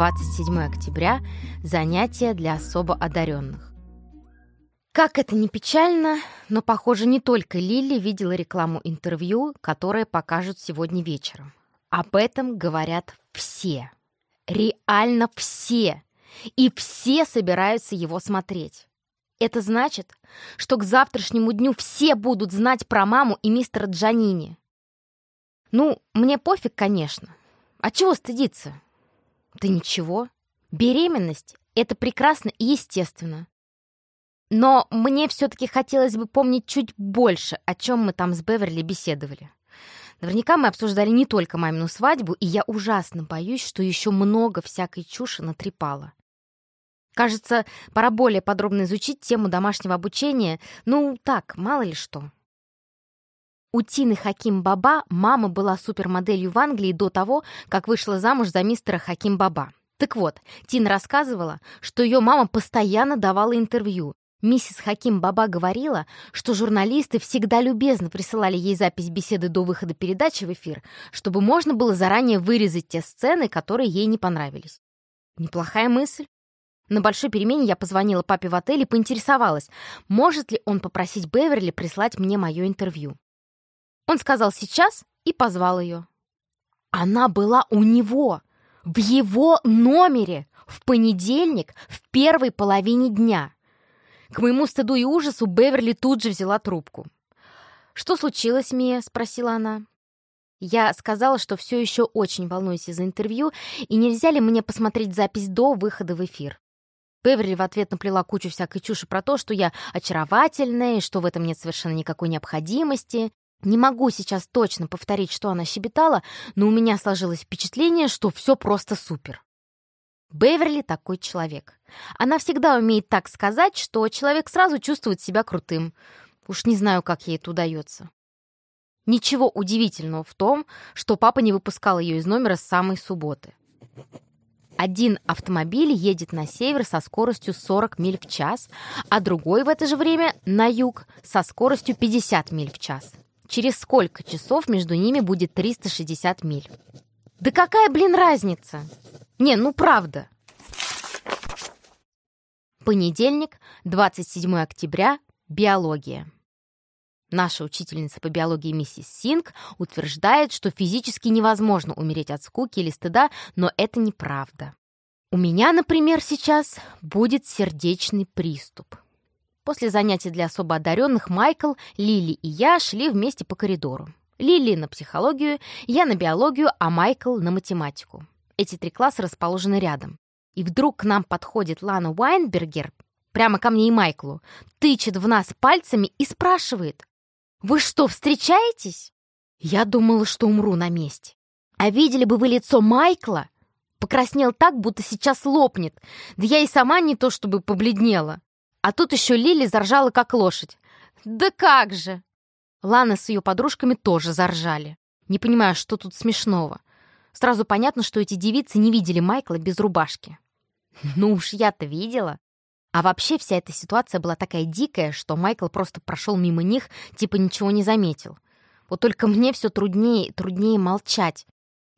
27 октября. Занятия для особо одаренных. Как это не печально, но, похоже, не только Лили видела рекламу интервью, которое покажут сегодня вечером. Об этом говорят все. Реально все. И все собираются его смотреть. Это значит, что к завтрашнему дню все будут знать про маму и мистера Джанини. Ну, мне пофиг, конечно. А чего стыдиться? Да ничего. Беременность — это прекрасно и естественно. Но мне все-таки хотелось бы помнить чуть больше, о чем мы там с Беверли беседовали. Наверняка мы обсуждали не только мамину свадьбу, и я ужасно боюсь, что еще много всякой чуши натрепала. Кажется, пора более подробно изучить тему домашнего обучения. Ну, так, мало ли что. У Тины Хаким Баба мама была супермоделью в Англии до того, как вышла замуж за мистера Хаким Баба. Так вот, Тина рассказывала, что ее мама постоянно давала интервью. Миссис Хаким Баба говорила, что журналисты всегда любезно присылали ей запись беседы до выхода передачи в эфир, чтобы можно было заранее вырезать те сцены, которые ей не понравились. Неплохая мысль. На большой перемене я позвонила папе в отель и поинтересовалась, может ли он попросить Беверли прислать мне мое интервью. Он сказал «сейчас» и позвал ее. Она была у него, в его номере, в понедельник, в первой половине дня. К моему стыду и ужасу Беверли тут же взяла трубку. «Что случилось, Мия?» — спросила она. Я сказала, что все еще очень волнуюсь из-за интервью, и нельзя ли мне посмотреть запись до выхода в эфир. Беверли в ответ наплела кучу всякой чуши про то, что я очаровательная, и что в этом нет совершенно никакой необходимости. Не могу сейчас точно повторить, что она щебетала, но у меня сложилось впечатление, что все просто супер. Беверли такой человек. Она всегда умеет так сказать, что человек сразу чувствует себя крутым. Уж не знаю, как ей это удается. Ничего удивительного в том, что папа не выпускал ее из номера с самой субботы. Один автомобиль едет на север со скоростью 40 миль в час, а другой в это же время на юг со скоростью 50 миль в час. Через сколько часов между ними будет 360 миль? Да какая, блин, разница? Не, ну правда. Понедельник, 27 октября, биология. Наша учительница по биологии миссис Синг утверждает, что физически невозможно умереть от скуки или стыда, но это неправда. У меня, например, сейчас будет сердечный приступ. После занятий для особо одаренных Майкл, Лили и я шли вместе по коридору. Лили на психологию, я на биологию, а Майкл на математику. Эти три класса расположены рядом. И вдруг к нам подходит Лана Уайнбергер, прямо ко мне и Майклу, тычет в нас пальцами и спрашивает, «Вы что, встречаетесь?» Я думала, что умру на месте. А видели бы вы лицо Майкла? Покраснел так, будто сейчас лопнет. Да я и сама не то чтобы побледнела. А тут еще Лили заржала, как лошадь. «Да как же!» Лана с ее подружками тоже заржали. Не понимаю, что тут смешного. Сразу понятно, что эти девицы не видели Майкла без рубашки. Ну уж я-то видела. А вообще вся эта ситуация была такая дикая, что Майкл просто прошел мимо них, типа ничего не заметил. Вот только мне все труднее и труднее молчать.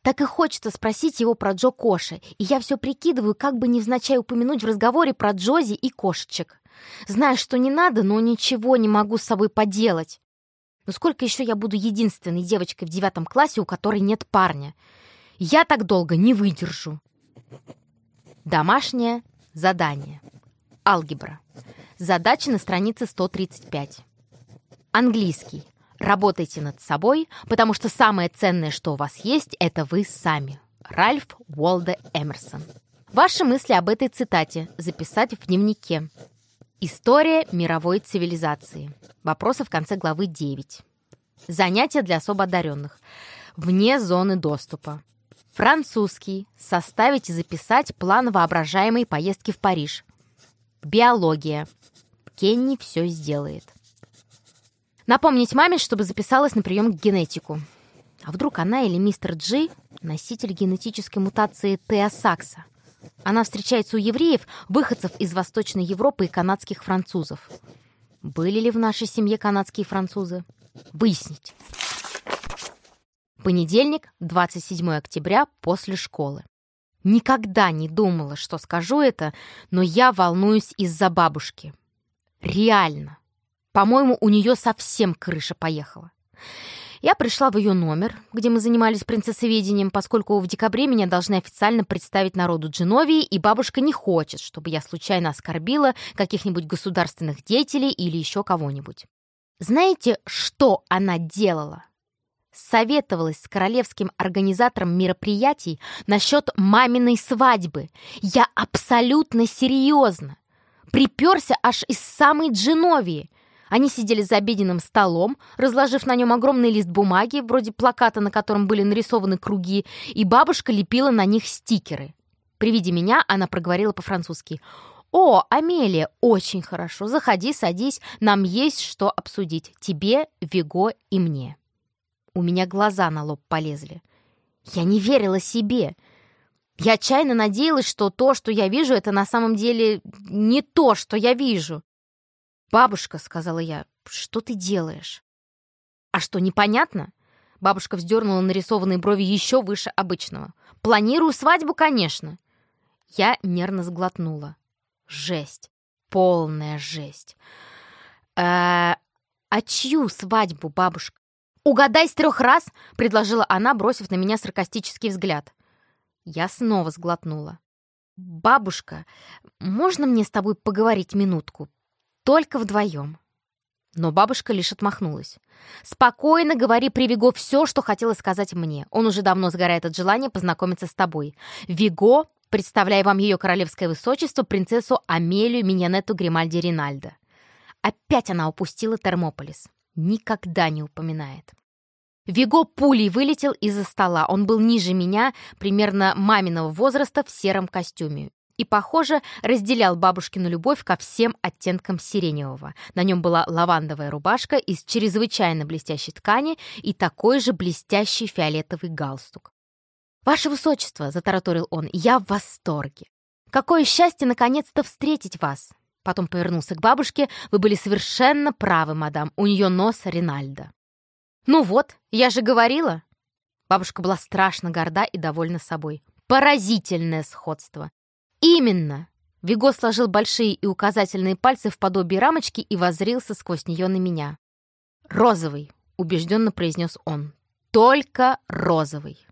Так и хочется спросить его про Джо Коши, и я все прикидываю, как бы невзначай упомянуть в разговоре про Джози и кошечек. Знаю, что не надо, но ничего не могу с собой поделать. Но сколько еще я буду единственной девочкой в девятом классе, у которой нет парня? Я так долго не выдержу. Домашнее задание. Алгебра. Задача на странице 135. Английский. Работайте над собой, потому что самое ценное, что у вас есть, это вы сами. Ральф Уолде Эмерсон. Ваши мысли об этой цитате записать в дневнике. История мировой цивилизации. Вопросы в конце главы 9. Занятия для особо одаренных. Вне зоны доступа. Французский. Составить и записать план воображаемой поездки в Париж. Биология. Кенни все сделает. Напомнить маме, чтобы записалась на прием к генетику. А вдруг она или мистер Джи – носитель генетической мутации Теосакса? Она встречается у евреев, выходцев из Восточной Европы и канадских французов. Были ли в нашей семье канадские французы? Выяснить. Понедельник, 27 октября, после школы. Никогда не думала, что скажу это, но я волнуюсь из-за бабушки. Реально. По-моему, у нее совсем крыша поехала. Я пришла в ее номер, где мы занимались принцессоведением, поскольку в декабре меня должны официально представить народу Дженовии, и бабушка не хочет, чтобы я случайно оскорбила каких-нибудь государственных деятелей или еще кого-нибудь. Знаете, что она делала? Советовалась с королевским организатором мероприятий насчет маминой свадьбы. Я абсолютно серьезно. Приперся аж из самой Дженовии. Они сидели за обеденным столом, разложив на нем огромный лист бумаги, вроде плаката, на котором были нарисованы круги, и бабушка лепила на них стикеры. При виде меня она проговорила по-французски. «О, Амелия, очень хорошо. Заходи, садись. Нам есть что обсудить. Тебе, Виго и мне». У меня глаза на лоб полезли. Я не верила себе. Я отчаянно надеялась, что то, что я вижу, это на самом деле не то, что я вижу. «Бабушка», — сказала я, — «что ты делаешь?» «А что, непонятно?» Бабушка вздернула нарисованные брови еще выше обычного. «Планирую свадьбу, конечно». Я нервно сглотнула. Жесть. Полная жесть. «Э, «А чью свадьбу, бабушка?» «Угадай с трех раз!» — предложила она, бросив на меня саркастический взгляд. Я снова сглотнула. «Бабушка, можно мне с тобой поговорить минутку? Только вдвоем. Но бабушка лишь отмахнулась. «Спокойно говори при Виго все, что хотела сказать мне. Он уже давно сгорает от желания познакомиться с тобой. Виго, представляю вам ее королевское высочество, принцессу Амелию Миньонетту Гримальди Ринальдо». Опять она упустила Термополис. Никогда не упоминает. Виго пулей вылетел из-за стола. Он был ниже меня, примерно маминого возраста, в сером костюме и, похоже, разделял бабушкину любовь ко всем оттенкам сиреневого. На нем была лавандовая рубашка из чрезвычайно блестящей ткани и такой же блестящий фиолетовый галстук. «Ваше Высочество!» — затараторил он. «Я в восторге! Какое счастье наконец-то встретить вас!» Потом повернулся к бабушке. «Вы были совершенно правы, мадам. У нее нос Ринальда». «Ну вот, я же говорила!» Бабушка была страшно горда и довольна собой. Поразительное сходство. «Именно!» Виго сложил большие и указательные пальцы в подобие рамочки и возрился сквозь нее на меня. «Розовый», — убежденно произнес он. «Только розовый».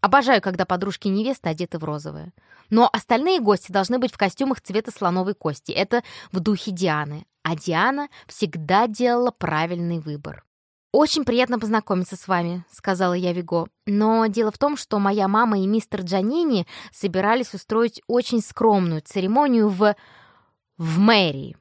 Обожаю, когда подружки невесты одеты в розовое. Но остальные гости должны быть в костюмах цвета слоновой кости. Это в духе Дианы. А Диана всегда делала правильный выбор. «Очень приятно познакомиться с вами», — сказала я Виго. «Но дело в том, что моя мама и мистер Джанини собирались устроить очень скромную церемонию в... в мэрии».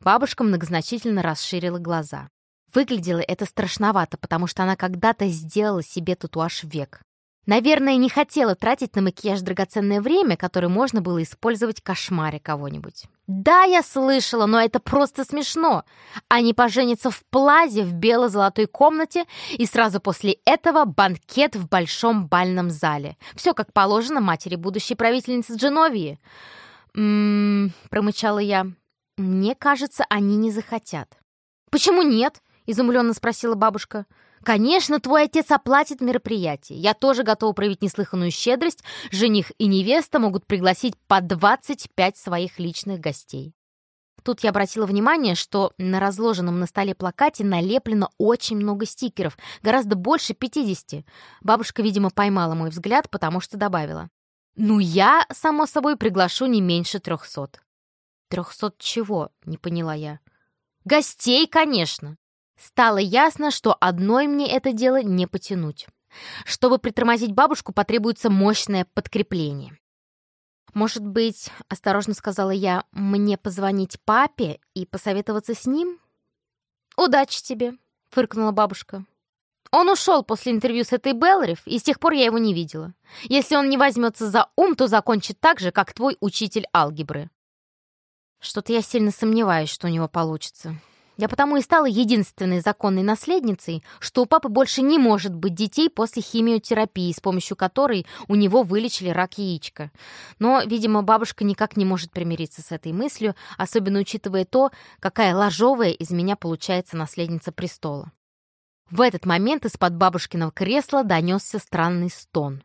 Бабушка многозначительно расширила глаза. Выглядело это страшновато, потому что она когда-то сделала себе татуаж век. Наверное, не хотела тратить на макияж драгоценное время, которое можно было использовать в кошмаре кого-нибудь. Да, я слышала, но это просто смешно. Они поженятся в плазе в бело-золотой комнате, и сразу после этого банкет в большом бальном зале. Все как положено матери будущей правительницы Дженовии. «М-м-м», промычала я. «Мне кажется, они не захотят». «Почему нет?» — изумленно спросила бабушка. Конечно, твой отец оплатит мероприятие. Я тоже готова проявить неслыханную щедрость. Жених и невеста могут пригласить по 25 своих личных гостей. Тут я обратила внимание, что на разложенном на столе плакате налеплено очень много стикеров, гораздо больше 50. Бабушка, видимо, поймала мой взгляд, потому что добавила. «Ну, я, само собой, приглашу не меньше трехсот». «Трехсот чего?» — не поняла я. «Гостей, конечно!» Стало ясно, что одной мне это дело не потянуть. Чтобы притормозить бабушку, потребуется мощное подкрепление. «Может быть, — осторожно сказала я, — мне позвонить папе и посоветоваться с ним?» «Удачи тебе!» — фыркнула бабушка. «Он ушел после интервью с этой Белларев, и с тех пор я его не видела. Если он не возьмется за ум, то закончит так же, как твой учитель алгебры». Что-то я сильно сомневаюсь, что у него получится. Я потому и стала единственной законной наследницей, что у папы больше не может быть детей после химиотерапии, с помощью которой у него вылечили рак яичка. Но, видимо, бабушка никак не может примириться с этой мыслью, особенно учитывая то, какая ложовая из меня получается наследница престола. В этот момент из-под бабушкиного кресла донесся странный стон.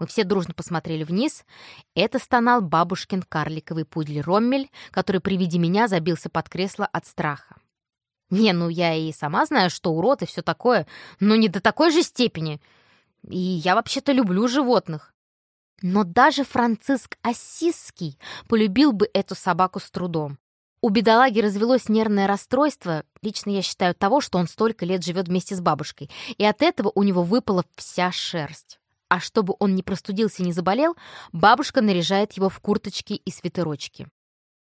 Мы все дружно посмотрели вниз. Это стонал бабушкин карликовый пудель Роммель, который при виде меня забился под кресло от страха. Не, ну я и сама знаю, что урод и все такое, но не до такой же степени. И я вообще-то люблю животных. Но даже Франциск Ассизский полюбил бы эту собаку с трудом. У бедолаги развелось нервное расстройство, лично я считаю того, что он столько лет живет вместе с бабушкой, и от этого у него выпала вся шерсть. А чтобы он не простудился и не заболел, бабушка наряжает его в курточки и свитерочки.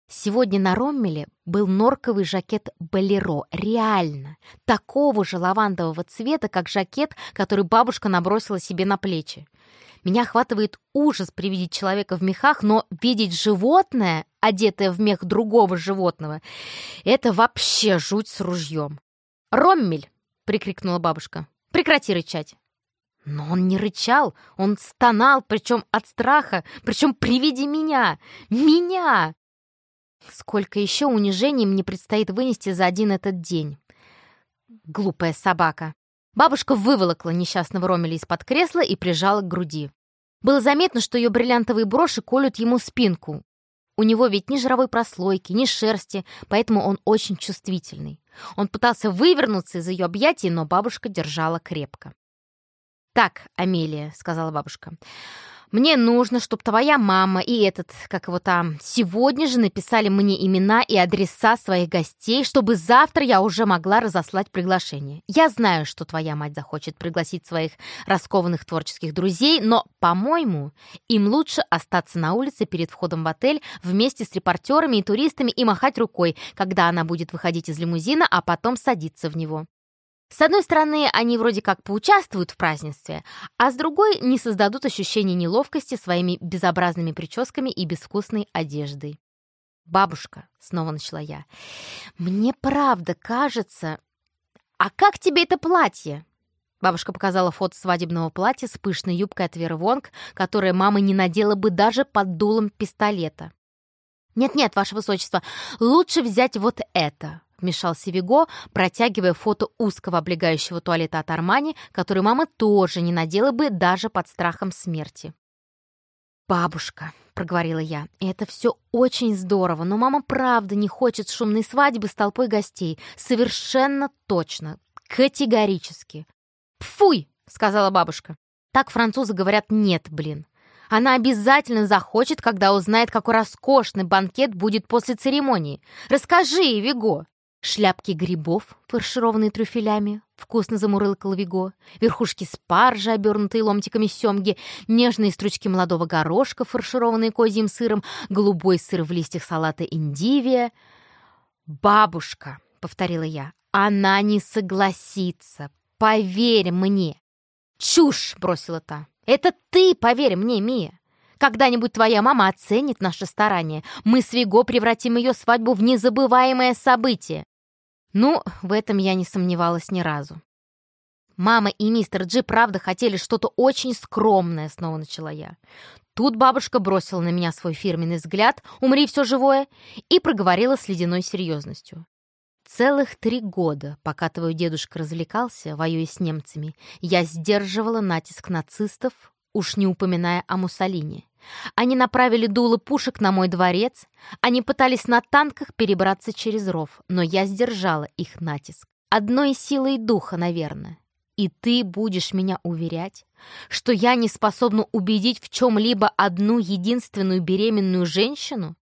Сегодня на Роммеле был норковый жакет «Болеро». Реально. Такого же лавандового цвета, как жакет, который бабушка набросила себе на плечи. Меня охватывает ужас при виде человека в мехах, но видеть животное, одетое в мех другого животного, это вообще жуть с ружьем. «Роммель!» — прикрикнула бабушка. «Прекрати рычать!» Но он не рычал, он стонал, причем от страха, причем при виде меня. Меня! Сколько еще унижений мне предстоит вынести за один этот день. Глупая собака. Бабушка выволокла несчастного Ромеля из-под кресла и прижала к груди. Было заметно, что ее бриллиантовые броши колют ему спинку. У него ведь ни жировой прослойки, ни шерсти, поэтому он очень чувствительный. Он пытался вывернуться из ее объятий, но бабушка держала крепко. «Так, Амелия», — сказала бабушка, мне нужно, чтобы твоя мама и этот, как его там, сегодня же написали мне имена и адреса своих гостей, чтобы завтра я уже могла разослать приглашение. Я знаю, что твоя мать захочет пригласить своих раскованных творческих друзей, но, по-моему, им лучше остаться на улице перед входом в отель вместе с репортерами и туристами и махать рукой, когда она будет выходить из лимузина, а потом садиться в него. С одной стороны, они вроде как поучаствуют в празднестве, а с другой не создадут ощущения неловкости своими безобразными прическами и безвкусной одеждой. «Бабушка», — снова начала я, — «мне правда кажется...» «А как тебе это платье?» Бабушка показала фото свадебного платья с пышной юбкой от Веры Вонг, которое мама не надела бы даже под дулом пистолета. «Нет-нет, ваше высочество, лучше взять вот это», — вмешался Виго, протягивая фото узкого облегающего туалета от Армани, который мама тоже не надела бы даже под страхом смерти. «Бабушка», — проговорила я, — «это все очень здорово, но мама правда не хочет шумной свадьбы с толпой гостей. Совершенно точно, категорически». «Пфуй!» — сказала бабушка. «Так французы говорят «нет, блин». Она обязательно захочет, когда узнает, какой роскошный банкет будет после церемонии. Расскажи ей, Виго!» Шляпки грибов, фаршированные трюфелями, вкусно замурлыкал Виго, верхушки спаржи, обернутые ломтиками семги, нежные стручки молодого горошка, фаршированные козьим сыром, голубой сыр в листьях салата индивия. «Бабушка», — повторила я, — «она не согласится, поверь мне». «Чушь!» — бросила та. «Это ты, поверь мне, Мия. Когда-нибудь твоя мама оценит наше старание. Мы с Виго превратим ее свадьбу в незабываемое событие. Ну, в этом я не сомневалась ни разу. «Мама и мистер Джи правда хотели что-то очень скромное», — снова начала я. Тут бабушка бросила на меня свой фирменный взгляд «Умри, все живое!» и проговорила с ледяной серьезностью. Целых три года, пока твой дедушка развлекался, воюя с немцами, я сдерживала натиск нацистов, уж не упоминая о Муссолини. Они направили дуло пушек на мой дворец, они пытались на танках перебраться через ров, но я сдержала их натиск. Одной силой духа, наверное. И ты будешь меня уверять, что я не способна убедить в чем-либо одну единственную беременную женщину?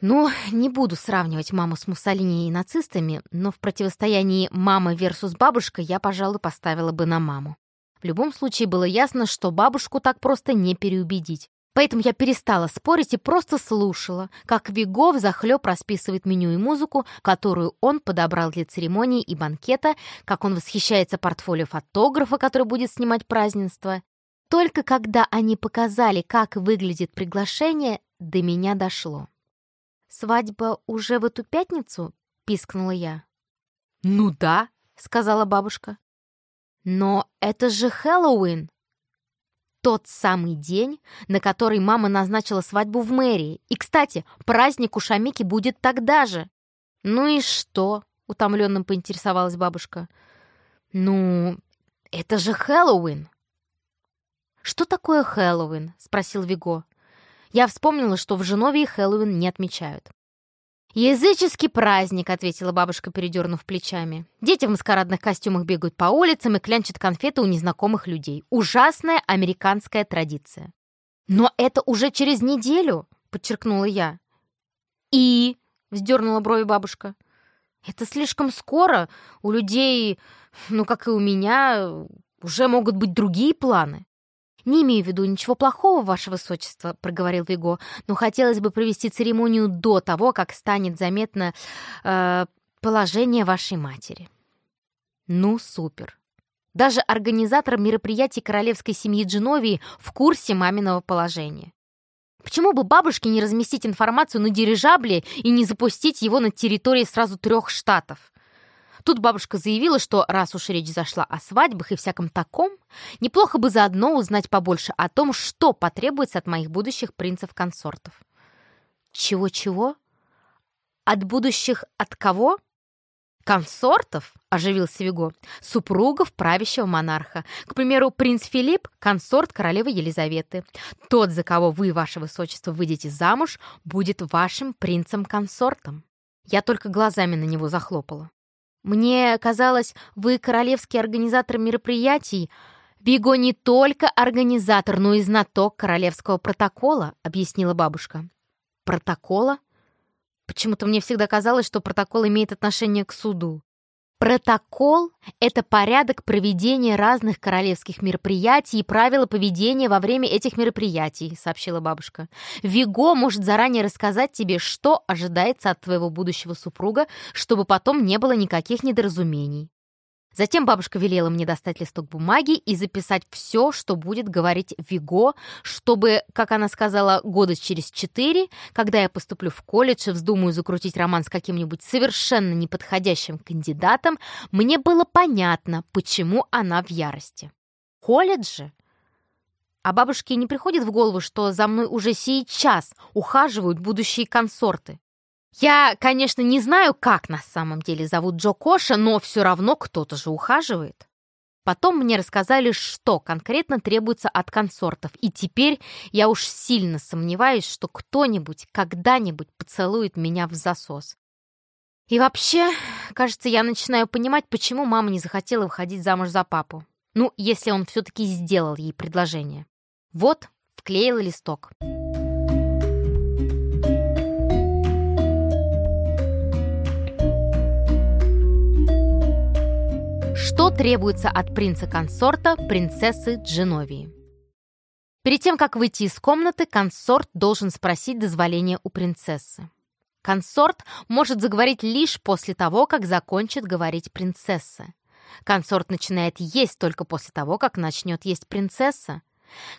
Ну, не буду сравнивать маму с Муссолини и нацистами, но в противостоянии мама versus бабушка я, пожалуй, поставила бы на маму. В любом случае было ясно, что бабушку так просто не переубедить. Поэтому я перестала спорить и просто слушала, как Виго захлеб расписывает меню и музыку, которую он подобрал для церемонии и банкета, как он восхищается портфолио фотографа, который будет снимать празднество. Только когда они показали, как выглядит приглашение, до меня дошло. «Свадьба уже в эту пятницу?» — пискнула я. «Ну да», — сказала бабушка. Но это же Хэллоуин! Тот самый день, на который мама назначила свадьбу в мэрии. И, кстати, праздник у Шамики будет тогда же. Ну и что? Утомленно поинтересовалась бабушка. Ну, это же Хэллоуин. «Что такое Хэллоуин?» — спросил Виго. Я вспомнила, что в Женовии Хэллоуин не отмечают. «Языческий праздник», — ответила бабушка, передернув плечами. «Дети в маскарадных костюмах бегают по улицам и клянчат конфеты у незнакомых людей. Ужасная американская традиция». «Но это уже через неделю», — подчеркнула я. «И?» — вздернула брови бабушка. «Это слишком скоро. У людей, ну, как и у меня, уже могут быть другие планы». «Не имею в виду ничего плохого, ваше высочество», — проговорил Виго, «но хотелось бы провести церемонию до того, как станет заметно э, положение вашей матери». «Ну, супер!» Даже организатор мероприятий королевской семьи Дженовии в курсе маминого положения. Почему бы бабушке не разместить информацию на дирижабле и не запустить его на территории сразу трех штатов? Тут бабушка заявила, что раз уж речь зашла о свадьбах и всяком таком, неплохо бы заодно узнать побольше о том, что потребуется от моих будущих принцев-консортов. Чего-чего? От будущих от кого? «Консортов?» — оживился Виго. «Супругов правящего монарха. К примеру, принц Филипп — консорт королевы Елизаветы. Тот, за кого вы, ваше высочество, выйдете замуж, будет вашим принцем-консортом». Я только глазами на него захлопала. «Мне казалось, вы королевский организатор мероприятий. Биго не только организатор, но и знаток королевского протокола», — объяснила бабушка. «Протокола?» Почему-то мне всегда казалось, что протокол имеет отношение к суду. Протокол — это порядок проведения разных королевских мероприятий и правила поведения во время этих мероприятий, сообщила бабушка. Виго может заранее рассказать тебе, что ожидается от твоего будущего супруга, чтобы потом не было никаких недоразумений. Затем бабушка велела мне достать листок бумаги и записать все, что будет говорить Виго, чтобы, как она сказала, года через четыре, когда я поступлю в колледж и вздумаю закрутить роман с каким-нибудь совершенно неподходящим кандидатом, мне было понятно, почему она в ярости. Колледж А бабушке не приходит в голову, что за мной уже сейчас ухаживают будущие консорты. Я, конечно, не знаю, как на самом деле зовут Джо Коша, но все равно кто-то же ухаживает. Потом мне рассказали, что конкретно требуется от консортов, и теперь я уж сильно сомневаюсь, что кто-нибудь когда-нибудь поцелует меня в засос. И вообще, кажется, я начинаю понимать, почему мама не захотела выходить замуж за папу. Ну, если он все-таки сделал ей предложение. Вот, вклеила листок. Требуется от принца-консорта принцессы Дженовии? Перед тем, как выйти из комнаты, консорт должен спросить дозволения у принцессы. Консорт может заговорить лишь после того, как закончит говорить принцесса. Консорт начинает есть только после того, как начнет есть принцесса.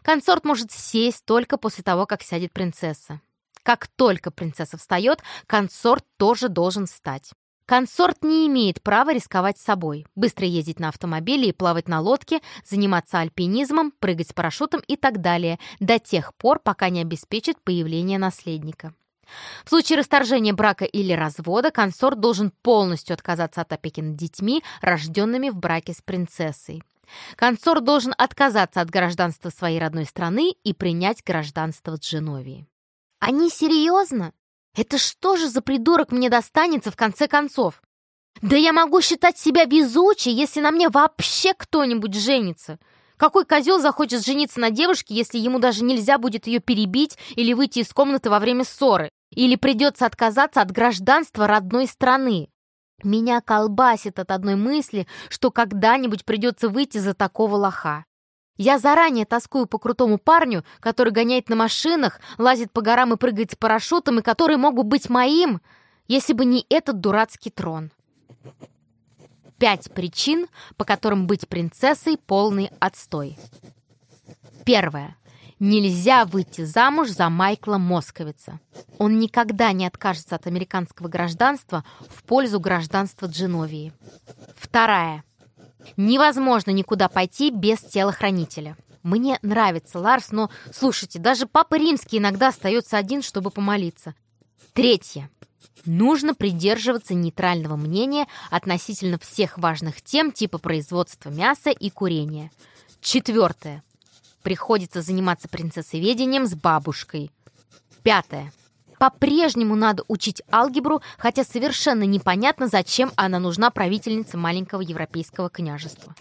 Консорт может сесть только после того, как сядет принцесса. Как только принцесса встает, консорт тоже должен встать. Консорт не имеет права рисковать собой, быстро ездить на автомобиле и плавать на лодке, заниматься альпинизмом, прыгать с парашютом и так далее, до тех пор, пока не обеспечит появление наследника. В случае расторжения брака или развода консорт должен полностью отказаться от опеки над детьми, рожденными в браке с принцессой. Консорт должен отказаться от гражданства своей родной страны и принять гражданство Дженовии. Они серьезно? Это что же за придурок мне достанется в конце концов? Да я могу считать себя везучей, если на мне вообще кто-нибудь женится. Какой козел захочет жениться на девушке, если ему даже нельзя будет ее перебить или выйти из комнаты во время ссоры? Или придется отказаться от гражданства родной страны? Меня колбасит от одной мысли, что когда-нибудь придется выйти за такого лоха. Я заранее тоскую по крутому парню, который гоняет на машинах, лазит по горам и прыгает с парашютом, и который мог бы быть моим, если бы не этот дурацкий трон. Пять причин, по которым быть принцессой — полный отстой. Первое. Нельзя выйти замуж за Майкла Московица. Он никогда не откажется от американского гражданства в пользу гражданства Дженовии. Вторая. Невозможно никуда пойти без телохранителя. Мне нравится Ларс, но, слушайте, даже Папа Римский иногда остается один, чтобы помолиться. Третье. Нужно придерживаться нейтрального мнения относительно всех важных тем типа производства мяса и курения. Четвертое. Приходится заниматься принцессоведением с бабушкой. Пятое. По-прежнему надо учить алгебру, хотя совершенно непонятно, зачем она нужна правительнице маленького европейского княжества.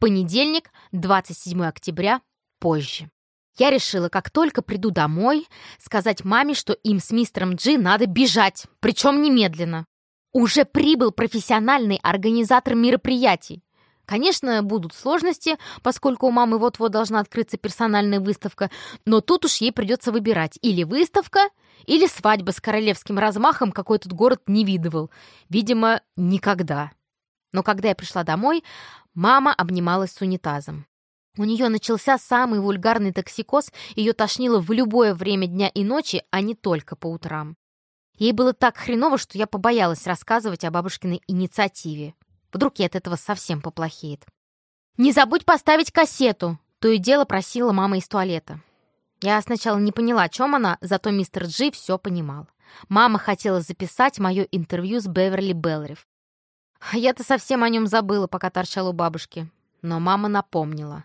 Понедельник, 27 октября, позже. Я решила, как только приду домой, сказать маме, что им с мистером Джи надо бежать, причем немедленно. Уже прибыл профессиональный организатор мероприятий. Конечно, будут сложности, поскольку у мамы вот-вот должна открыться персональная выставка, но тут уж ей придется выбирать или выставка, или свадьба с королевским размахом, какой тут город не видывал. Видимо, никогда. Но когда я пришла домой, мама обнималась с унитазом. У нее начался самый вульгарный токсикоз, ее тошнило в любое время дня и ночи, а не только по утрам. Ей было так хреново, что я побоялась рассказывать о бабушкиной инициативе. Вдруг ей от этого совсем поплохеет. «Не забудь поставить кассету!» То и дело просила мама из туалета. Я сначала не поняла, о чем она, зато мистер Джи все понимал. Мама хотела записать мое интервью с Беверли Белриф. Я-то совсем о нем забыла, пока торчала у бабушки. Но мама напомнила.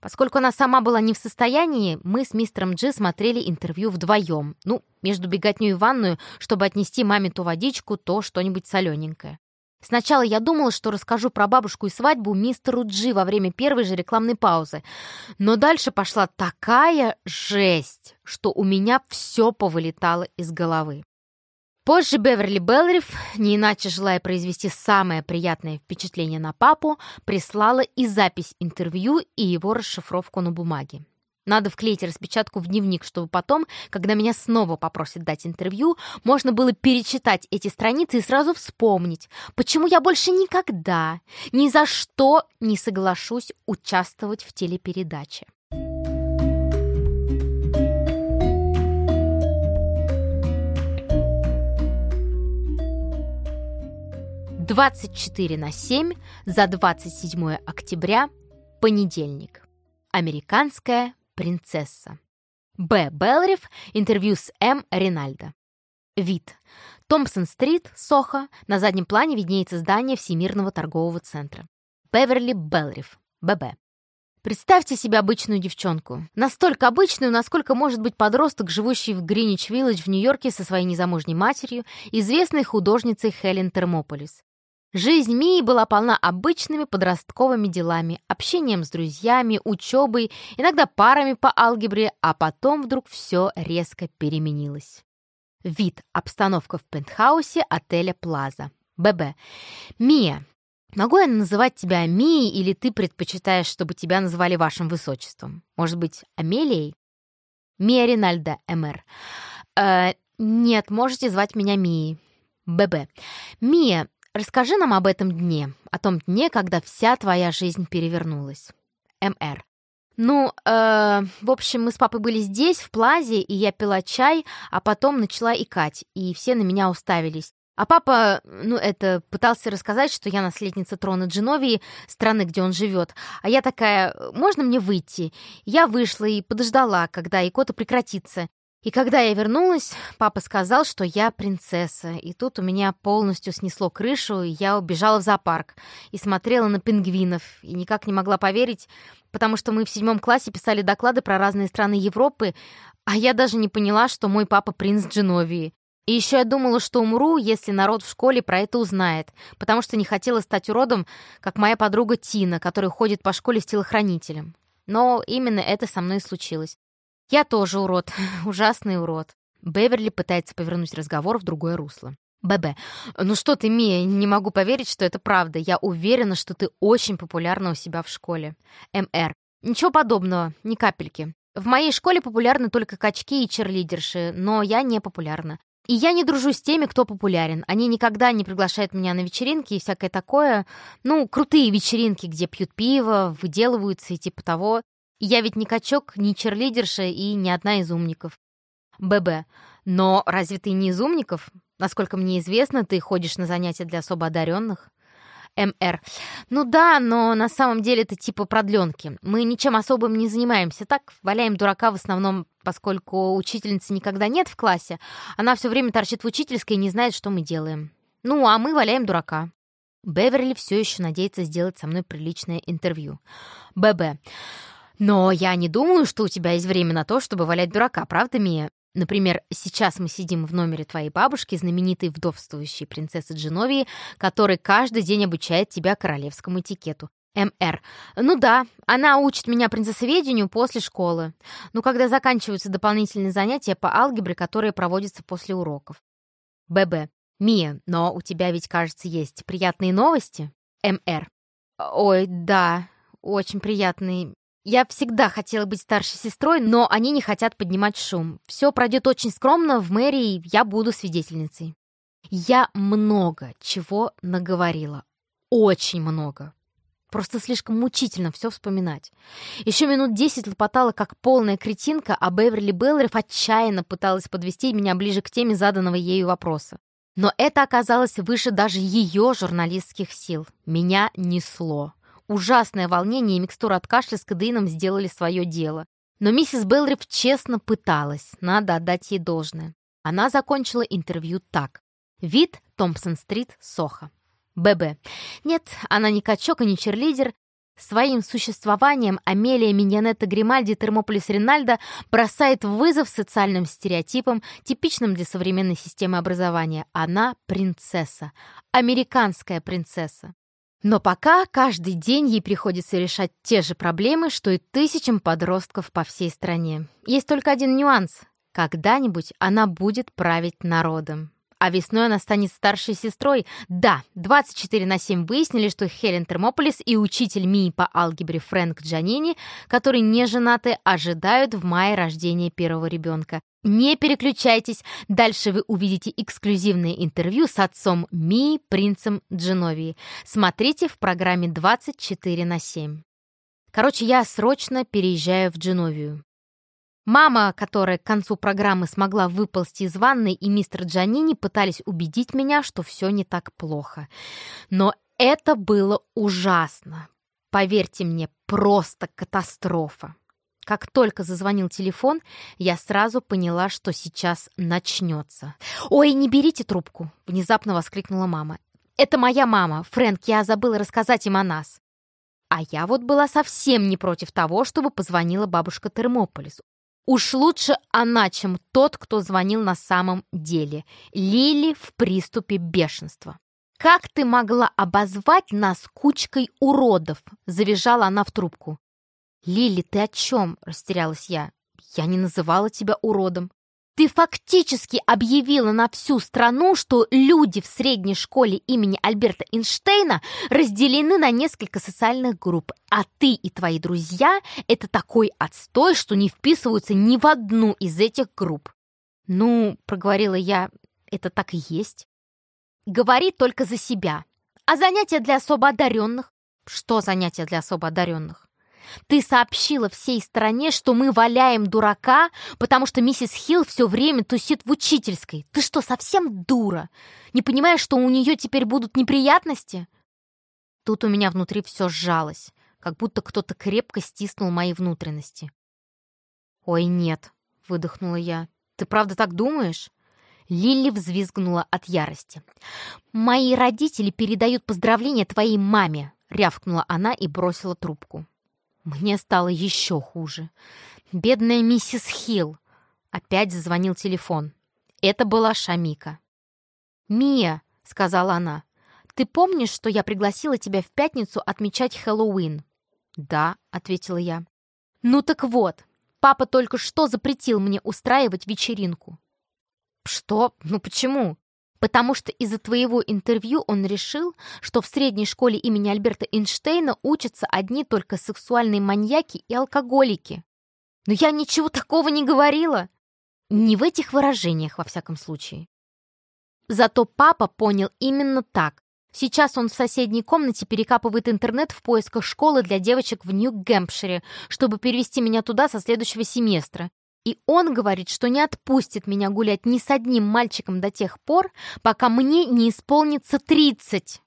Поскольку она сама была не в состоянии, мы с мистером Джи смотрели интервью вдвоем. Ну, между беготней в ванную, чтобы отнести маме то водичку, то что-нибудь солененькое. Сначала я думала, что расскажу про бабушку и свадьбу мистеру Джи во время первой же рекламной паузы. Но дальше пошла такая жесть, что у меня все повылетало из головы. Позже Беверли Белриф, не иначе желая произвести самое приятное впечатление на папу, прислала и запись интервью, и его расшифровку на бумаге. Надо вклеить распечатку в дневник, чтобы потом, когда меня снова попросят дать интервью, можно было перечитать эти страницы и сразу вспомнить, почему я больше никогда, ни за что не соглашусь участвовать в телепередаче. 24 на 7 за 27 октября, понедельник. Американская принцесса. Б. Белриф. Интервью с М. Ринальдо. Вид. Томпсон-стрит, Сохо. На заднем плане виднеется здание Всемирного торгового центра. Беверли Белриф. ББ. Представьте себе обычную девчонку. Настолько обычную, насколько может быть подросток, живущий в Гринич-Виллидж в Нью-Йорке со своей незамужней матерью, известной художницей Хелен Термополис. Жизнь Мии была полна обычными подростковыми делами, общением с друзьями, учебой, иногда парами по алгебре, а потом вдруг все резко переменилось. Вид, обстановка в пентхаусе отеля Плаза. ББ. Мия, могу я называть тебя Мией или ты предпочитаешь, чтобы тебя называли вашим высочеством? Может быть, Амелией? Мия Ринальда, МР. Э, нет, можете звать меня Мией. ББ. Мия, Расскажи нам об этом дне, о том дне, когда вся твоя жизнь перевернулась. М.Р. Ну, э, в общем, мы с папой были здесь, в Плазе, и я пила чай, а потом начала икать, и все на меня уставились. А папа, ну, это, пытался рассказать, что я наследница трона Дженовии, страны, где он живет. А я такая, можно мне выйти? Я вышла и подождала, когда икота прекратится. И когда я вернулась, папа сказал, что я принцесса. И тут у меня полностью снесло крышу, и я убежала в зоопарк и смотрела на пингвинов. И никак не могла поверить, потому что мы в седьмом классе писали доклады про разные страны Европы, а я даже не поняла, что мой папа принц Дженовии. И еще я думала, что умру, если народ в школе про это узнает, потому что не хотела стать уродом, как моя подруга Тина, которая ходит по школе с телохранителем. Но именно это со мной случилось. «Я тоже урод. Ужасный урод». Беверли пытается повернуть разговор в другое русло. ББ. «Ну что ты, Мия, не могу поверить, что это правда. Я уверена, что ты очень популярна у себя в школе». МР. «Ничего подобного, ни капельки. В моей школе популярны только качки и черлидерши, но я не популярна. И я не дружу с теми, кто популярен. Они никогда не приглашают меня на вечеринки и всякое такое. Ну, крутые вечеринки, где пьют пиво, выделываются и типа того. Я ведь не качок, не черлидерша и не одна из умников. ББ. Но разве ты не из умников? Насколько мне известно, ты ходишь на занятия для особо одаренных. МР. Ну да, но на самом деле это типа продленки. Мы ничем особым не занимаемся. Так, валяем дурака в основном, поскольку учительницы никогда нет в классе. Она все время торчит в учительской и не знает, что мы делаем. Ну, а мы валяем дурака. Беверли все еще надеется сделать со мной приличное интервью. ББ. Но я не думаю, что у тебя есть время на то, чтобы валять дурака, правда, Мия? Например, сейчас мы сидим в номере твоей бабушки, знаменитой вдовствующей принцессы Дженовии, которая каждый день обучает тебя королевскому этикету. МР. Ну да, она учит меня принцессоведению после школы. Ну, когда заканчиваются дополнительные занятия по алгебре, которые проводятся после уроков. ББ. Мия, но у тебя ведь, кажется, есть приятные новости? МР. Ой, да, очень приятные. Я всегда хотела быть старшей сестрой, но они не хотят поднимать шум. Все пройдет очень скромно в мэрии, я буду свидетельницей. Я много чего наговорила. Очень много. Просто слишком мучительно все вспоминать. Еще минут десять лопотала, как полная кретинка, а Беверли Белларев отчаянно пыталась подвести меня ближе к теме заданного ею вопроса. Но это оказалось выше даже ее журналистских сил. Меня несло. Ужасное волнение и микстура от кашля с кадеином сделали свое дело. Но миссис Белриф честно пыталась, надо отдать ей должное. Она закончила интервью так. Вид Томпсон-стрит, Сохо. ББ. Нет, она не качок и не черлидер. Своим существованием Амелия Миньонетта Гримальди Термополис Ринальдо бросает вызов социальным стереотипам, типичным для современной системы образования. Она принцесса. Американская принцесса. Но пока каждый день ей приходится решать те же проблемы, что и тысячам подростков по всей стране. Есть только один нюанс. Когда-нибудь она будет править народом а весной она станет старшей сестрой. Да, 24 на 7 выяснили, что Хелен Термополис и учитель Мии по алгебре Фрэнк Джанини, которые не женаты, ожидают в мае рождения первого ребенка. Не переключайтесь, дальше вы увидите эксклюзивное интервью с отцом Мии, принцем Дженовии. Смотрите в программе 24 на 7. Короче, я срочно переезжаю в Дженовию. Мама, которая к концу программы смогла выползти из ванной, и мистер Джанини пытались убедить меня, что все не так плохо. Но это было ужасно. Поверьте мне, просто катастрофа. Как только зазвонил телефон, я сразу поняла, что сейчас начнется. «Ой, не берите трубку!» — внезапно воскликнула мама. «Это моя мама. Фрэнк, я забыла рассказать им о нас». А я вот была совсем не против того, чтобы позвонила бабушка Термополис. Уж лучше она, чем тот, кто звонил на самом деле. Лили в приступе бешенства. «Как ты могла обозвать нас кучкой уродов?» — завизжала она в трубку. «Лили, ты о чем?» — растерялась я. «Я не называла тебя уродом». Ты фактически объявила на всю страну, что люди в средней школе имени Альберта Эйнштейна разделены на несколько социальных групп, а ты и твои друзья — это такой отстой, что не вписываются ни в одну из этих групп. «Ну, — проговорила я, — это так и есть». «Говори только за себя. А занятия для особо одаренных?» «Что занятия для особо одаренных?» Ты сообщила всей стране, что мы валяем дурака, потому что миссис Хилл все время тусит в учительской. Ты что, совсем дура? Не понимаешь, что у нее теперь будут неприятности?» Тут у меня внутри все сжалось, как будто кто-то крепко стиснул мои внутренности. «Ой, нет», — выдохнула я. «Ты правда так думаешь?» Лилли взвизгнула от ярости. «Мои родители передают поздравления твоей маме», — рявкнула она и бросила трубку. Мне стало еще хуже. Бедная миссис Хилл. Опять зазвонил телефон. Это была Шамика. «Мия», — сказала она, — «ты помнишь, что я пригласила тебя в пятницу отмечать Хэллоуин?» «Да», — ответила я. «Ну так вот, папа только что запретил мне устраивать вечеринку». «Что? Ну почему?» Потому что из-за твоего интервью он решил, что в средней школе имени Альберта Эйнштейна учатся одни только сексуальные маньяки и алкоголики. Но я ничего такого не говорила. Не в этих выражениях, во всяком случае. Зато папа понял именно так. Сейчас он в соседней комнате перекапывает интернет в поисках школы для девочек в Нью-Гэмпшире, чтобы перевести меня туда со следующего семестра. И он говорит, что не отпустит меня гулять ни с одним мальчиком до тех пор, пока мне не исполнится тридцать.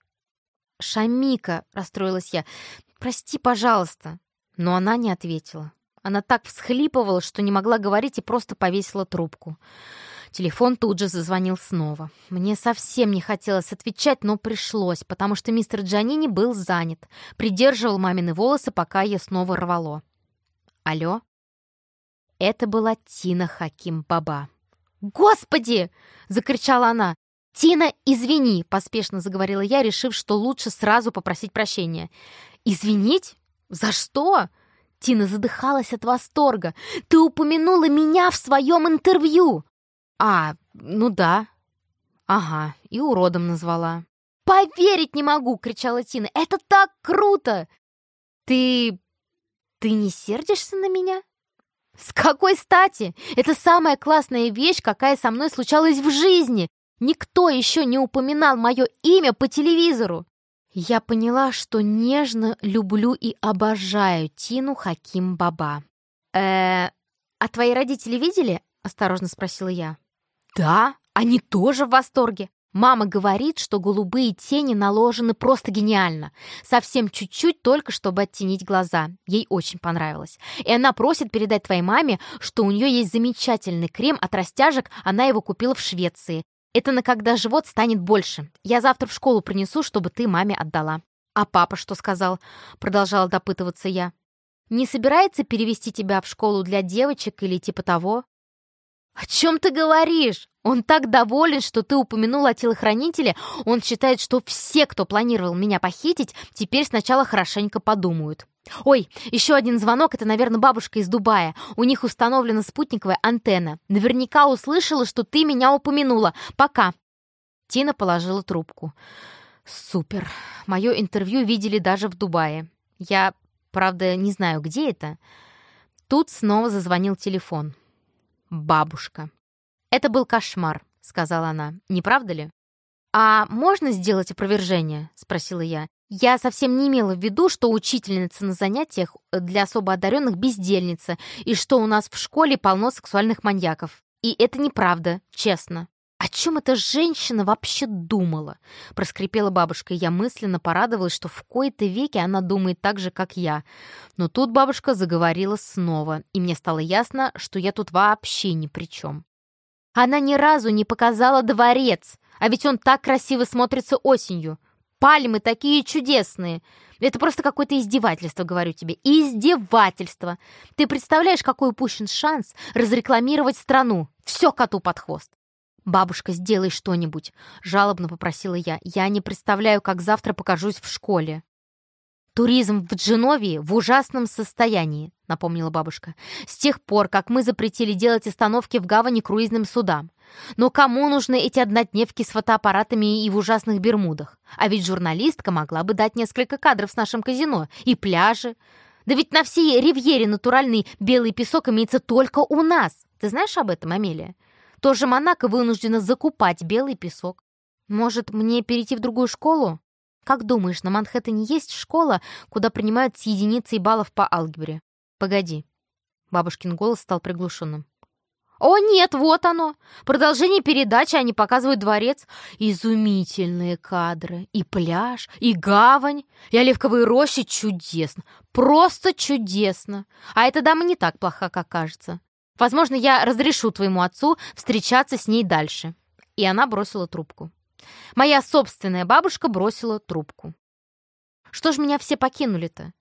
«Шамика», — расстроилась я, — «прости, пожалуйста». Но она не ответила. Она так всхлипывала, что не могла говорить и просто повесила трубку. Телефон тут же зазвонил снова. Мне совсем не хотелось отвечать, но пришлось, потому что мистер Джанини был занят. Придерживал мамины волосы, пока ее снова рвало. «Алло?» Это была Тина Хаким Баба. «Господи!» — закричала она. «Тина, извини!» — поспешно заговорила я, решив, что лучше сразу попросить прощения. «Извинить? За что?» Тина задыхалась от восторга. «Ты упомянула меня в своем интервью!» «А, ну да». «Ага, и уродом назвала». «Поверить не могу!» — кричала Тина. «Это так круто!» «Ты... ты не сердишься на меня?» «С какой стати? Это самая классная вещь, какая со мной случалась в жизни! Никто еще не упоминал мое имя по телевизору!» Я поняла, что нежно люблю и обожаю Тину Хаким Баба. э а твои родители видели?» — осторожно спросила я. «Да, они тоже в восторге. Мама говорит, что голубые тени наложены просто гениально. Совсем чуть-чуть, только чтобы оттенить глаза. Ей очень понравилось. И она просит передать твоей маме, что у нее есть замечательный крем от растяжек, она его купила в Швеции. Это на когда живот станет больше. Я завтра в школу принесу, чтобы ты маме отдала». «А папа что сказал?» — продолжала допытываться я. «Не собирается перевести тебя в школу для девочек или типа того?» «О чем ты говоришь? Он так доволен, что ты упомянула о телохранителе. Он считает, что все, кто планировал меня похитить, теперь сначала хорошенько подумают. Ой, еще один звонок, это, наверное, бабушка из Дубая. У них установлена спутниковая антенна. Наверняка услышала, что ты меня упомянула. Пока». Тина положила трубку. «Супер. Мое интервью видели даже в Дубае. Я, правда, не знаю, где это». Тут снова зазвонил телефон бабушка. «Это был кошмар», — сказала она. «Не правда ли?» «А можно сделать опровержение?» — спросила я. «Я совсем не имела в виду, что учительница на занятиях для особо одаренных бездельница, и что у нас в школе полно сексуальных маньяков. И это неправда, честно». «О чем эта женщина вообще думала?» — проскрипела бабушка, и я мысленно порадовалась, что в кои-то веке она думает так же, как я. Но тут бабушка заговорила снова, и мне стало ясно, что я тут вообще ни при чем. Она ни разу не показала дворец, а ведь он так красиво смотрится осенью. Пальмы такие чудесные. Это просто какое-то издевательство, говорю тебе. Издевательство. Ты представляешь, какой упущен шанс разрекламировать страну? Все коту под хвост. «Бабушка, сделай что-нибудь!» — жалобно попросила я. «Я не представляю, как завтра покажусь в школе». «Туризм в Дженовии в ужасном состоянии», — напомнила бабушка. «С тех пор, как мы запретили делать остановки в гавани круизным судам. Но кому нужны эти однодневки с фотоаппаратами и в ужасных бермудах? А ведь журналистка могла бы дать несколько кадров с нашим казино и пляжи. Да ведь на всей ривьере натуральный белый песок имеется только у нас. Ты знаешь об этом, Амелия? Тоже Монако вынуждена закупать белый песок. Может, мне перейти в другую школу? Как думаешь, на Манхэттене есть школа, куда принимают с единицей баллов по алгебре? Погоди. Бабушкин голос стал приглушенным. «О, нет, вот оно! Продолжение передачи, они показывают дворец. Изумительные кадры. И пляж, и гавань, и оливковые рощи. Чудесно! Просто чудесно! А эта дама не так плоха, как кажется. Возможно, я разрешу твоему отцу встречаться с ней дальше». И она бросила трубку. Моя собственная бабушка бросила трубку. «Что ж меня все покинули-то?»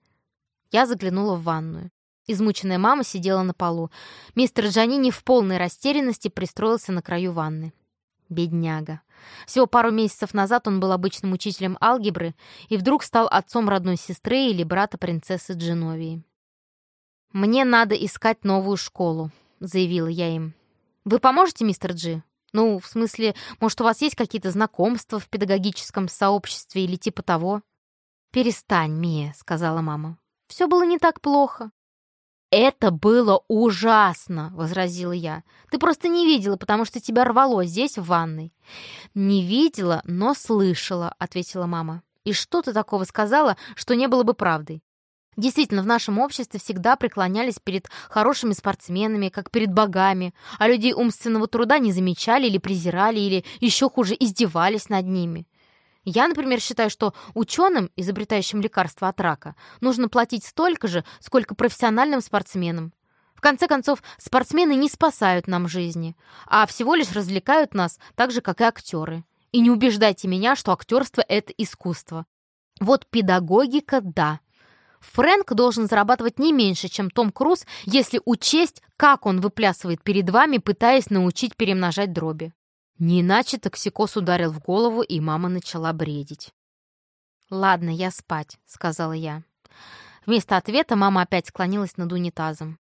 Я заглянула в ванную. Измученная мама сидела на полу. Мистер Джанини в полной растерянности пристроился на краю ванны. Бедняга. Всего пару месяцев назад он был обычным учителем алгебры и вдруг стал отцом родной сестры или брата принцессы Дженовии. «Мне надо искать новую школу», — заявила я им. «Вы поможете, мистер Джи? Ну, в смысле, может, у вас есть какие-то знакомства в педагогическом сообществе или типа того?» «Перестань, Мия», — сказала мама. «Все было не так плохо». «Это было ужасно!» — возразила я. «Ты просто не видела, потому что тебя рвало здесь, в ванной». «Не видела, но слышала», — ответила мама. «И что ты такого сказала, что не было бы правдой? Действительно, в нашем обществе всегда преклонялись перед хорошими спортсменами, как перед богами, а людей умственного труда не замечали или презирали, или еще хуже, издевались над ними. Я, например, считаю, что ученым, изобретающим лекарства от рака, нужно платить столько же, сколько профессиональным спортсменам. В конце концов, спортсмены не спасают нам жизни, а всего лишь развлекают нас так же, как и актеры. И не убеждайте меня, что актерство — это искусство. Вот педагогика — да. Фрэнк должен зарабатывать не меньше, чем Том Круз, если учесть, как он выплясывает перед вами, пытаясь научить перемножать дроби. Не иначе токсикоз ударил в голову, и мама начала бредить. «Ладно, я спать», — сказала я. Вместо ответа мама опять склонилась над унитазом.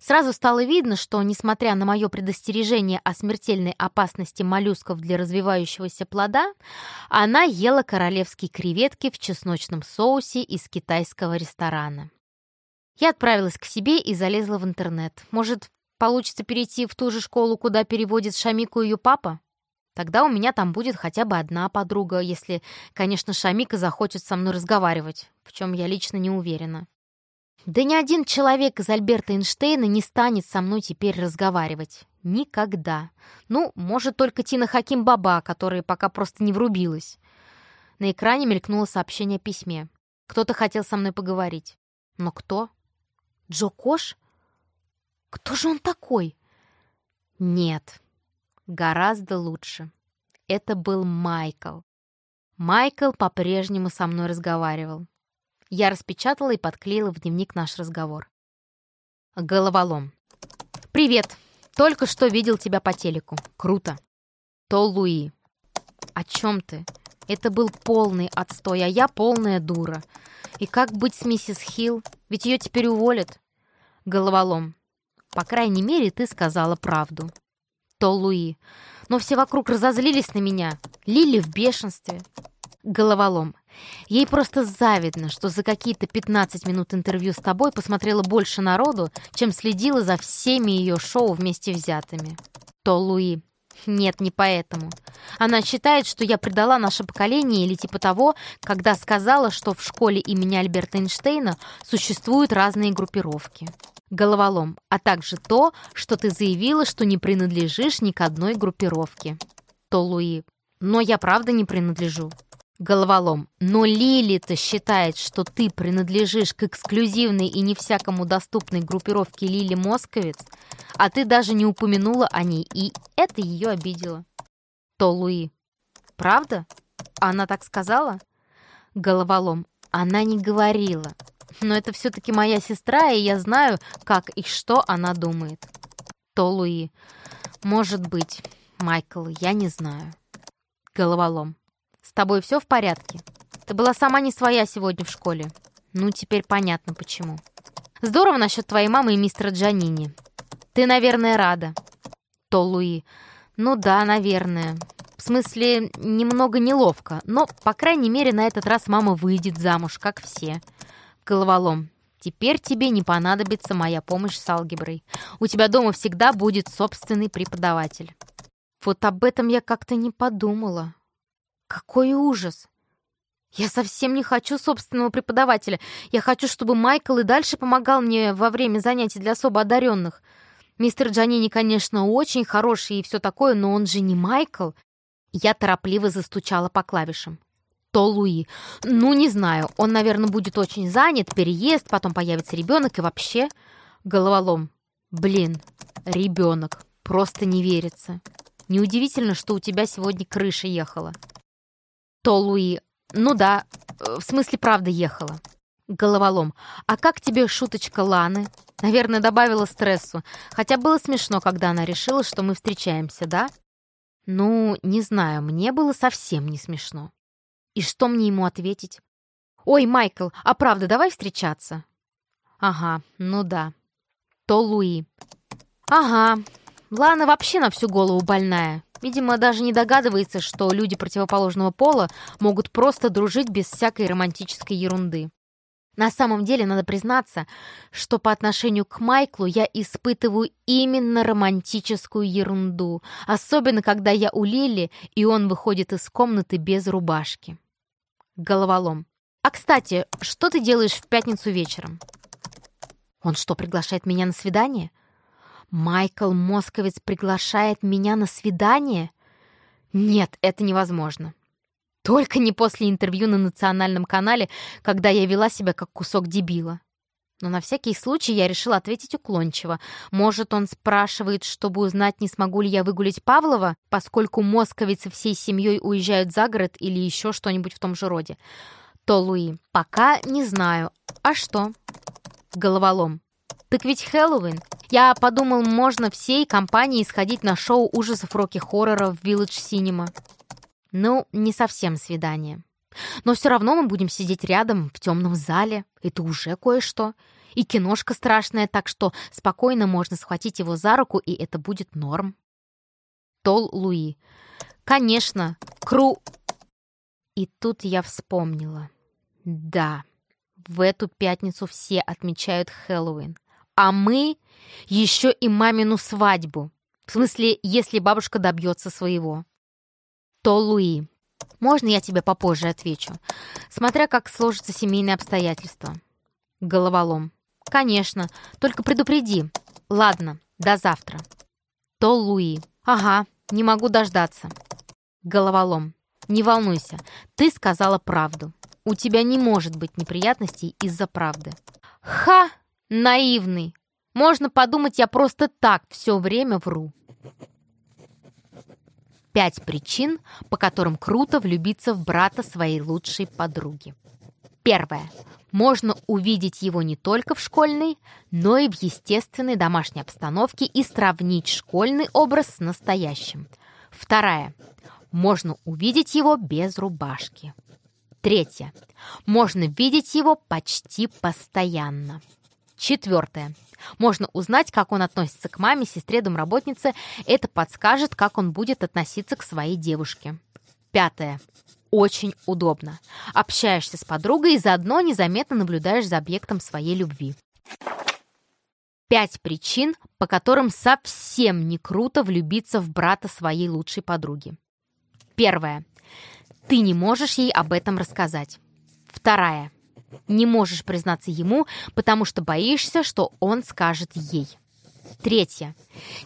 Сразу стало видно, что, несмотря на мое предостережение о смертельной опасности моллюсков для развивающегося плода, она ела королевские креветки в чесночном соусе из китайского ресторана. Я отправилась к себе и залезла в интернет. Может, получится перейти в ту же школу, куда переводит Шамику ее папа? Тогда у меня там будет хотя бы одна подруга, если, конечно, Шамика захочет со мной разговаривать, в чем я лично не уверена. Да ни один человек из Альберта Эйнштейна не станет со мной теперь разговаривать. Никогда. Ну, может, только Тина Хаким Баба, которая пока просто не врубилась. На экране мелькнуло сообщение о письме. Кто-то хотел со мной поговорить. Но кто? Джо Кош? Кто же он такой? Нет, гораздо лучше. Это был Майкл. Майкл по-прежнему со мной разговаривал. Я распечатала и подклеила в дневник наш разговор. Головолом. «Привет! Только что видел тебя по телеку. Круто!» То Луи. «О чем ты? Это был полный отстой, а я полная дура. И как быть с миссис Хилл? Ведь ее теперь уволят». Головолом. «По крайней мере, ты сказала правду». То Луи. «Но все вокруг разозлились на меня. Лили в бешенстве». Головолом. Ей просто завидно, что за какие-то 15 минут интервью с тобой посмотрела больше народу, чем следила за всеми ее шоу вместе взятыми. То Луи. Нет, не поэтому. Она считает, что я предала наше поколение или типа того, когда сказала, что в школе имени Альберта Эйнштейна существуют разные группировки. Головолом, а также то, что ты заявила, что не принадлежишь ни к одной группировке. То Луи. Но я правда не принадлежу. Головолом. Но Лили-то считает, что ты принадлежишь к эксклюзивной и не всякому доступной группировке Лили Московец, а ты даже не упомянула о ней, и это ее обидело. То Луи. Правда? Она так сказала? Головолом. Она не говорила. Но это все-таки моя сестра, и я знаю, как и что она думает. То Луи. Может быть. Майкл, я не знаю. Головолом. С тобой все в порядке? Ты была сама не своя сегодня в школе. Ну, теперь понятно, почему. Здорово насчет твоей мамы и мистера Джанини. Ты, наверное, рада. То Луи. Ну да, наверное. В смысле, немного неловко, но, по крайней мере, на этот раз мама выйдет замуж, как все. Головолом. Теперь тебе не понадобится моя помощь с алгеброй. У тебя дома всегда будет собственный преподаватель. Вот об этом я как-то не подумала. Какой ужас! Я совсем не хочу собственного преподавателя. Я хочу, чтобы Майкл и дальше помогал мне во время занятий для особо одаренных. Мистер Джанини, конечно, очень хороший и все такое, но он же не Майкл. Я торопливо застучала по клавишам. То Луи. Ну, не знаю, он, наверное, будет очень занят, переезд, потом появится ребенок и вообще... Головолом. Блин, ребенок. Просто не верится. Неудивительно, что у тебя сегодня крыша ехала. То Луи. Ну да, э, в смысле, правда ехала. Головолом. А как тебе шуточка Ланы? Наверное, добавила стрессу. Хотя было смешно, когда она решила, что мы встречаемся, да? Ну, не знаю, мне было совсем не смешно. И что мне ему ответить? «Ой, Майкл, а правда, давай встречаться?» «Ага, ну да». То Луи. «Ага, Лана вообще на всю голову больная. Видимо, даже не догадывается, что люди противоположного пола могут просто дружить без всякой романтической ерунды. На самом деле, надо признаться, что по отношению к Майклу я испытываю именно романтическую ерунду, особенно когда я у Лили, и он выходит из комнаты без рубашки. Головолом. «А, кстати, что ты делаешь в пятницу вечером?» «Он что, приглашает меня на свидание?» Майкл Московец приглашает меня на свидание? Нет, это невозможно. Только не после интервью на национальном канале, когда я вела себя как кусок дебила. Но на всякий случай я решила ответить уклончиво. Может, он спрашивает, чтобы узнать, не смогу ли я выгулить Павлова, поскольку московицы всей семьей уезжают за город или еще что-нибудь в том же роде. То Луи. Пока не знаю. А что? Головолом. Так ведь Хэллоуин. Я подумал, можно всей компанией сходить на шоу ужасов роки-хоррора в Village Cinema. Ну, не совсем свидание. Но все равно мы будем сидеть рядом в темном зале. Это уже кое-что. И киношка страшная, так что спокойно можно схватить его за руку, и это будет норм. Тол Луи. Конечно, Кру... И тут я вспомнила. Да, в эту пятницу все отмечают Хэллоуин. А мы еще и мамину свадьбу. В смысле, если бабушка добьется своего. Тол Луи. Можно я тебе попозже отвечу? Смотря как сложатся семейные обстоятельства. Головолом. Конечно, только предупреди. Ладно, до завтра. То Луи. Ага, не могу дождаться. Головолом. Не волнуйся, ты сказала правду. У тебя не может быть неприятностей из-за правды. Ха! Наивный. Можно подумать, я просто так все время вру. Пять причин, по которым круто влюбиться в брата своей лучшей подруги. Первое. Можно увидеть его не только в школьной, но и в естественной домашней обстановке и сравнить школьный образ с настоящим. Вторая. Можно увидеть его без рубашки. Третье. Можно видеть его почти постоянно. Четвертое. Можно узнать, как он относится к маме, сестре, домработнице. Это подскажет, как он будет относиться к своей девушке. Пятое. Очень удобно. Общаешься с подругой и заодно незаметно наблюдаешь за объектом своей любви. Пять причин, по которым совсем не круто влюбиться в брата своей лучшей подруги. Первое. Ты не можешь ей об этом рассказать. Вторая. Не можешь признаться ему, потому что боишься, что он скажет ей. Третье.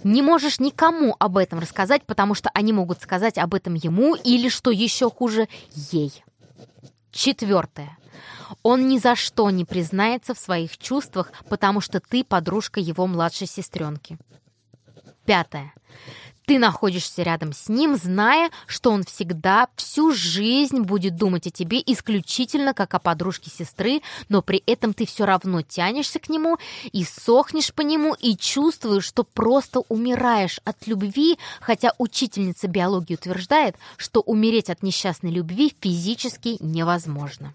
Не можешь никому об этом рассказать, потому что они могут сказать об этом ему или, что еще хуже, ей. Четвертое. Он ни за что не признается в своих чувствах, потому что ты подружка его младшей сестренки. Пятое. Ты находишься рядом с ним, зная, что он всегда, всю жизнь будет думать о тебе исключительно как о подружке сестры, но при этом ты все равно тянешься к нему и сохнешь по нему и чувствуешь, что просто умираешь от любви, хотя учительница биологии утверждает, что умереть от несчастной любви физически невозможно.